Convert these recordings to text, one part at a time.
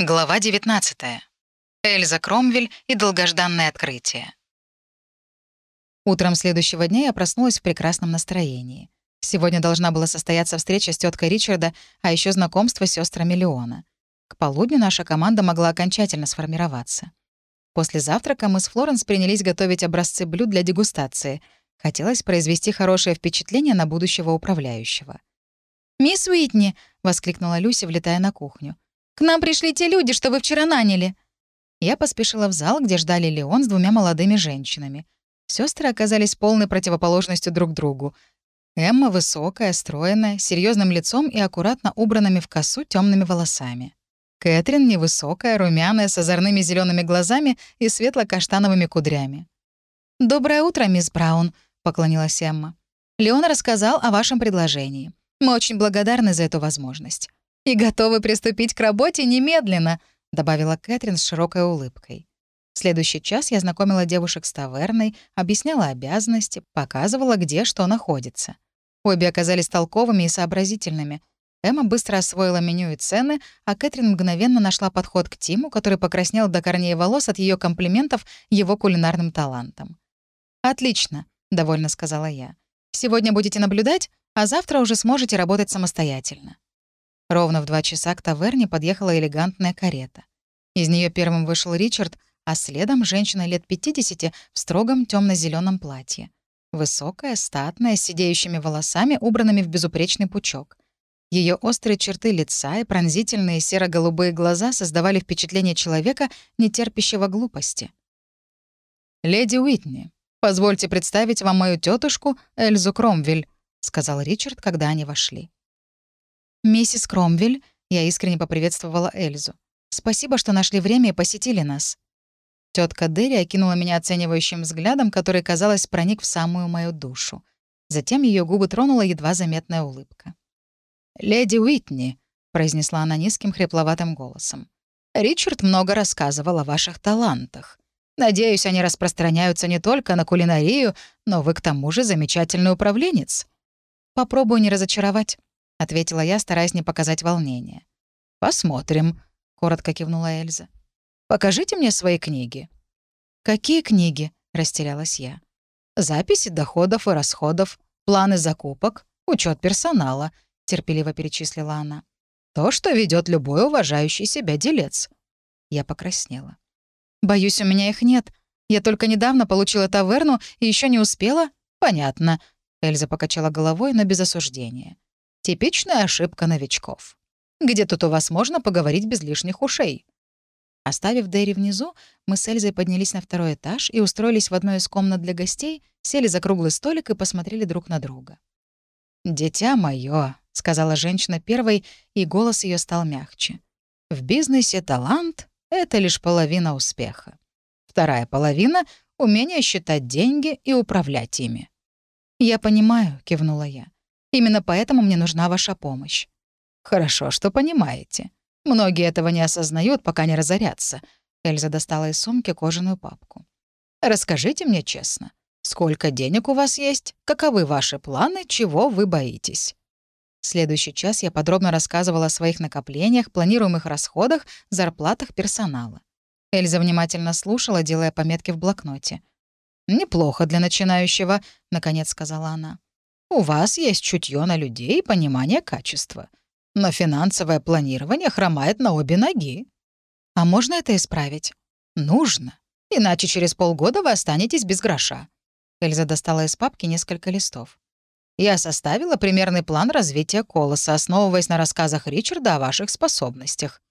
Глава 19. Эльза Кромвель и долгожданное открытие. Утром следующего дня я проснулась в прекрасном настроении. Сегодня должна была состояться встреча с теткой Ричарда, а еще знакомство с сестрами Леона. К полудню наша команда могла окончательно сформироваться. После завтрака мы с Флоренс принялись готовить образцы блюд для дегустации. Хотелось произвести хорошее впечатление на будущего управляющего. «Мисс Уитни!» — воскликнула Люси, влетая на кухню. «К нам пришли те люди, что вы вчера наняли». Я поспешила в зал, где ждали Леон с двумя молодыми женщинами. Сестры оказались полной противоположностью друг другу. Эмма высокая, стройная, с серьезным лицом и аккуратно убранными в косу темными волосами. Кэтрин невысокая, румяная, с озорными зелеными глазами и светло-каштановыми кудрями. «Доброе утро, мисс Браун», — поклонилась Эмма. «Леон рассказал о вашем предложении. Мы очень благодарны за эту возможность и готовы приступить к работе немедленно», — добавила Кэтрин с широкой улыбкой. В следующий час я знакомила девушек с таверной, объясняла обязанности, показывала, где что находится. Обе оказались толковыми и сообразительными. Эмма быстро освоила меню и цены, а Кэтрин мгновенно нашла подход к Тиму, который покраснел до корней волос от ее комплиментов его кулинарным талантом. «Отлично», — довольно сказала я. «Сегодня будете наблюдать, а завтра уже сможете работать самостоятельно». Ровно в два часа к таверне подъехала элегантная карета. Из нее первым вышел Ричард, а следом женщина лет 50 в строгом темно зеленом платье. Высокая, статная, с сидеющими волосами, убранными в безупречный пучок. Ее острые черты лица и пронзительные серо-голубые глаза создавали впечатление человека, не терпящего глупости. «Леди Уитни, позвольте представить вам мою тетушку Эльзу Кромвель», — сказал Ричард, когда они вошли. «Миссис Кромвель», — я искренне поприветствовала Эльзу. «Спасибо, что нашли время и посетили нас». Тетка Дерри окинула меня оценивающим взглядом, который, казалось, проник в самую мою душу. Затем ее губы тронула едва заметная улыбка. «Леди Уитни», — произнесла она низким хрипловатым голосом. «Ричард много рассказывал о ваших талантах. Надеюсь, они распространяются не только на кулинарию, но вы к тому же замечательный управленец. Попробую не разочаровать. — ответила я, стараясь не показать волнения. «Посмотрим», — коротко кивнула Эльза. «Покажите мне свои книги». «Какие книги?» — растерялась я. «Записи доходов и расходов, планы закупок, учет персонала», — терпеливо перечислила она. «То, что ведет любой уважающий себя делец». Я покраснела. «Боюсь, у меня их нет. Я только недавно получила таверну и еще не успела». «Понятно», — Эльза покачала головой, но без осуждения. Типичная ошибка новичков. Где тут у вас можно поговорить без лишних ушей? Оставив Дэри внизу, мы с Эльзой поднялись на второй этаж и устроились в одной из комнат для гостей, сели за круглый столик и посмотрели друг на друга. «Дитя моё», — сказала женщина первой, и голос ее стал мягче. «В бизнесе талант — это лишь половина успеха. Вторая половина — умение считать деньги и управлять ими». «Я понимаю», — кивнула я. Именно поэтому мне нужна ваша помощь». «Хорошо, что понимаете. Многие этого не осознают, пока не разорятся». Эльза достала из сумки кожаную папку. «Расскажите мне честно, сколько денег у вас есть, каковы ваши планы, чего вы боитесь?» следующий час я подробно рассказывала о своих накоплениях, планируемых расходах, зарплатах персонала. Эльза внимательно слушала, делая пометки в блокноте. «Неплохо для начинающего», — наконец сказала она. У вас есть чутье на людей и понимание качества. Но финансовое планирование хромает на обе ноги. А можно это исправить? Нужно. Иначе через полгода вы останетесь без гроша. Эльза достала из папки несколько листов. Я составила примерный план развития колоса, основываясь на рассказах Ричарда о ваших способностях.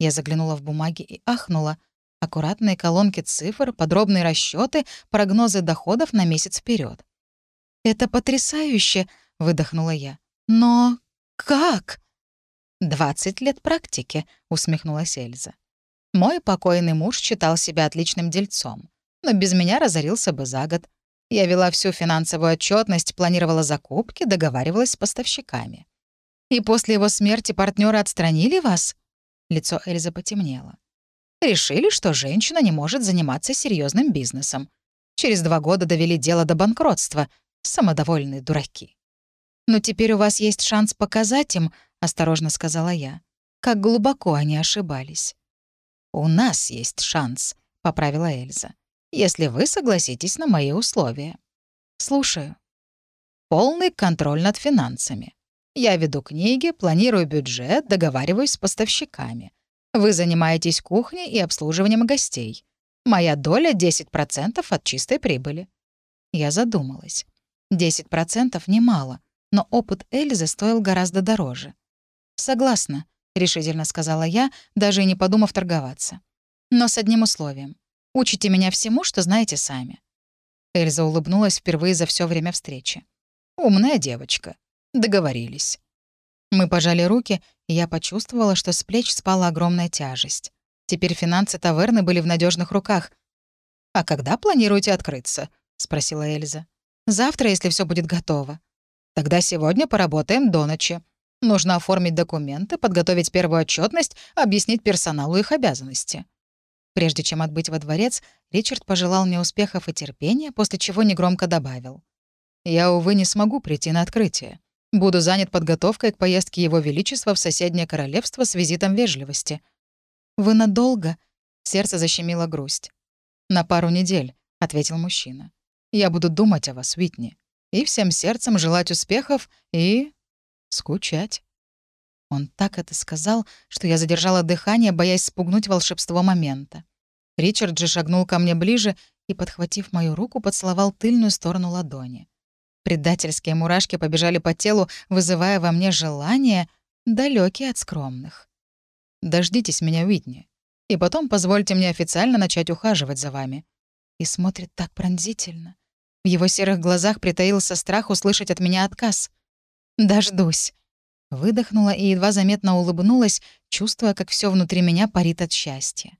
Я заглянула в бумаги и ахнула. Аккуратные колонки цифр, подробные расчеты, прогнозы доходов на месяц вперед. «Это потрясающе!» — выдохнула я. «Но как?» «Двадцать лет практики», — усмехнулась Эльза. «Мой покойный муж считал себя отличным дельцом, но без меня разорился бы за год. Я вела всю финансовую отчетность, планировала закупки, договаривалась с поставщиками. И после его смерти партнеры отстранили вас?» Лицо Эльзы потемнело. «Решили, что женщина не может заниматься серьезным бизнесом. Через два года довели дело до банкротства, Самодовольные дураки. «Но теперь у вас есть шанс показать им», — осторожно сказала я, «как глубоко они ошибались. «У нас есть шанс», — поправила Эльза, «если вы согласитесь на мои условия». «Слушаю». «Полный контроль над финансами. Я веду книги, планирую бюджет, договариваюсь с поставщиками. Вы занимаетесь кухней и обслуживанием гостей. Моя доля — 10% от чистой прибыли». Я задумалась. 10% немало, но опыт Эльзы стоил гораздо дороже. «Согласна», — решительно сказала я, даже и не подумав торговаться. «Но с одним условием. Учите меня всему, что знаете сами». Эльза улыбнулась впервые за все время встречи. «Умная девочка. Договорились». Мы пожали руки, и я почувствовала, что с плеч спала огромная тяжесть. Теперь финансы таверны были в надежных руках. «А когда планируете открыться?» — спросила Эльза. «Завтра, если все будет готово. Тогда сегодня поработаем до ночи. Нужно оформить документы, подготовить первую отчетность, объяснить персоналу их обязанности». Прежде чем отбыть во дворец, Ричард пожелал мне успехов и терпения, после чего негромко добавил. «Я, увы, не смогу прийти на открытие. Буду занят подготовкой к поездке Его Величества в соседнее королевство с визитом вежливости». «Вы надолго?» — сердце защемило грусть. «На пару недель», — ответил мужчина. «Я буду думать о вас, Уитни, и всем сердцем желать успехов и скучать. Он так это сказал, что я задержала дыхание, боясь спугнуть волшебство момента. Ричард же шагнул ко мне ближе и, подхватив мою руку, поцеловал тыльную сторону ладони. Предательские мурашки побежали по телу, вызывая во мне желание, далекие от скромных. «Дождитесь меня, Уитни, и потом позвольте мне официально начать ухаживать за вами». И смотрит так пронзительно. В его серых глазах притаился страх услышать от меня отказ — «Дождусь». Выдохнула и едва заметно улыбнулась, чувствуя, как все внутри меня парит от счастья.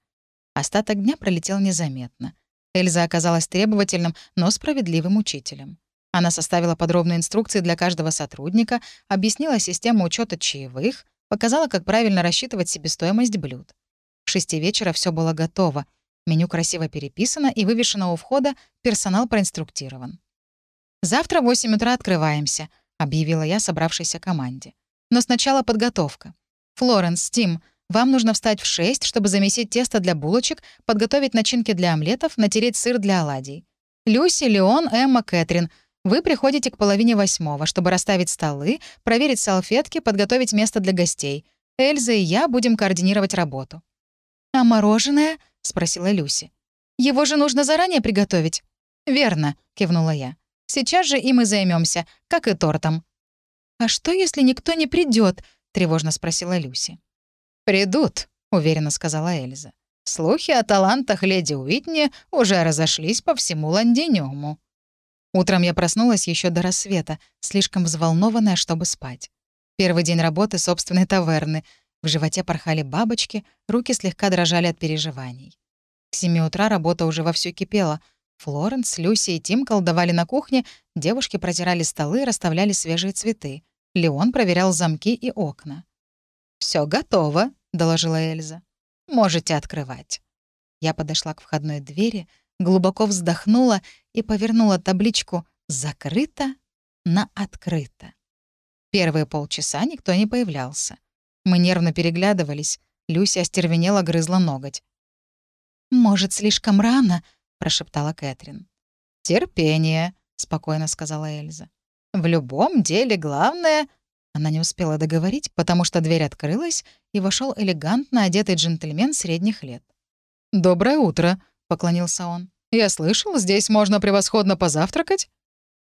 Остаток дня пролетел незаметно. Эльза оказалась требовательным, но справедливым учителем. Она составила подробные инструкции для каждого сотрудника, объяснила систему учета чаевых, показала, как правильно рассчитывать себестоимость блюд. К шести вечера все было готово. Меню красиво переписано и вывешено у входа, персонал проинструктирован. «Завтра в 8 утра открываемся», объявила я собравшейся команде. «Но сначала подготовка. Флоренс, Тим, вам нужно встать в 6, чтобы замесить тесто для булочек, подготовить начинки для омлетов, натереть сыр для оладий. Люси, Леон, Эмма, Кэтрин, вы приходите к половине восьмого, чтобы расставить столы, проверить салфетки, подготовить место для гостей. Эльза и я будем координировать работу». «А мороженое?» — спросила Люси. «Его же нужно заранее приготовить». «Верно», — кивнула я. Сейчас же им и займемся, как и тортом». «А что, если никто не придет? тревожно спросила Люси. «Придут», — уверенно сказала Эльза. «Слухи о талантах леди Уитни уже разошлись по всему Лондинюму». Утром я проснулась еще до рассвета, слишком взволнованная, чтобы спать. Первый день работы собственной таверны. В животе порхали бабочки, руки слегка дрожали от переживаний. К семи утра работа уже вовсю кипела — Флоренс, Люси и Тим колдовали на кухне, девушки протирали столы и расставляли свежие цветы. Леон проверял замки и окна. Все готово», — доложила Эльза. «Можете открывать». Я подошла к входной двери, глубоко вздохнула и повернула табличку «Закрыто» на «Открыто». Первые полчаса никто не появлялся. Мы нервно переглядывались. Люся остервенела грызла ноготь. «Может, слишком рано?» прошептала Кэтрин. «Терпение», — спокойно сказала Эльза. «В любом деле главное...» Она не успела договорить, потому что дверь открылась, и вошел элегантно одетый джентльмен средних лет. «Доброе утро», — поклонился он. «Я слышал, здесь можно превосходно позавтракать?»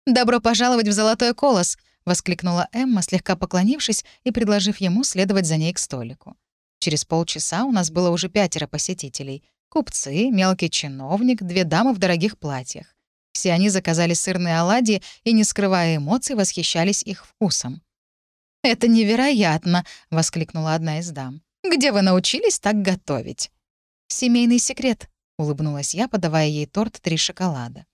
«Добро пожаловать в Золотой Колос», — воскликнула Эмма, слегка поклонившись и предложив ему следовать за ней к столику. Через полчаса у нас было уже пятеро посетителей, Купцы, мелкий чиновник, две дамы в дорогих платьях. Все они заказали сырные оладьи и, не скрывая эмоций, восхищались их вкусом. «Это невероятно!» — воскликнула одна из дам. «Где вы научились так готовить?» «Семейный секрет», — улыбнулась я, подавая ей торт «Три шоколада».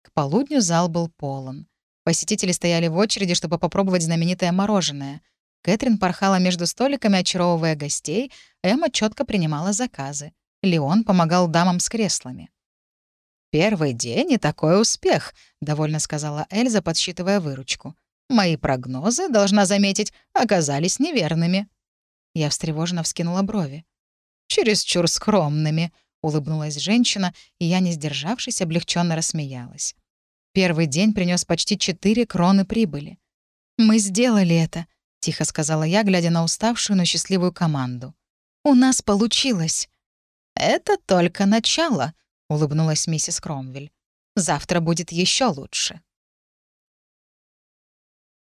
К полудню зал был полон. Посетители стояли в очереди, чтобы попробовать знаменитое мороженое. Кэтрин порхала между столиками, очаровывая гостей, Эмма четко принимала заказы. Леон помогал дамам с креслами. «Первый день и такой успех», — довольно сказала Эльза, подсчитывая выручку. «Мои прогнозы, должна заметить, оказались неверными». Я встревоженно вскинула брови. чересчур скромными», — улыбнулась женщина, и я, не сдержавшись, облегченно рассмеялась. Первый день принес почти четыре кроны прибыли. «Мы сделали это», — тихо сказала я, глядя на уставшую, но счастливую команду. «У нас получилось». «Это только начало», — улыбнулась миссис Кромвель. «Завтра будет еще лучше».